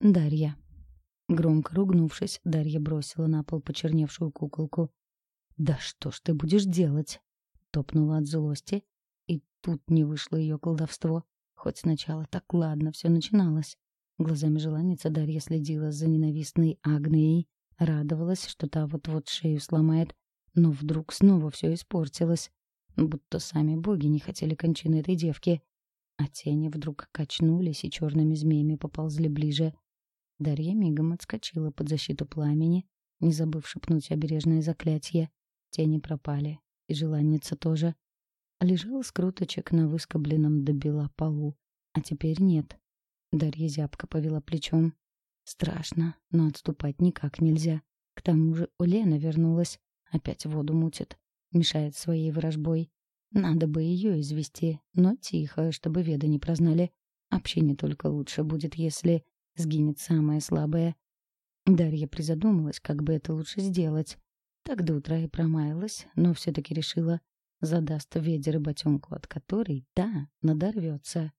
Дарья. Громко ругнувшись, Дарья бросила на пол почерневшую куколку. «Да что ж ты будешь делать?» Топнула от злости. И тут не вышло ее колдовство. Хоть сначала так ладно все начиналось. Глазами желанница Дарья следила за ненавистной Агнией, радовалась, что та вот-вот шею сломает, но вдруг снова все испортилось. Будто сами боги не хотели кончины этой девки. А тени вдруг качнулись и черными змеями поползли ближе. Дарья мигом отскочила под защиту пламени, не забыв шепнуть обережное заклятие. Тени пропали, и желанница тоже. Лежал скруточек на выскобленном до бела полу, а теперь нет. Дарья зябко повела плечом. Страшно, но отступать никак нельзя. К тому же у Лены вернулась, опять воду мутит, мешает своей ворожбой. Надо бы ее извести, но тихо, чтобы веды не прознали. Общение только лучше будет, если сгинет самое слабое. Дарья призадумалась, как бы это лучше сделать. Так до утра и промаялась, но все-таки решила, задаст веде работенку, от которой, да, надорвется.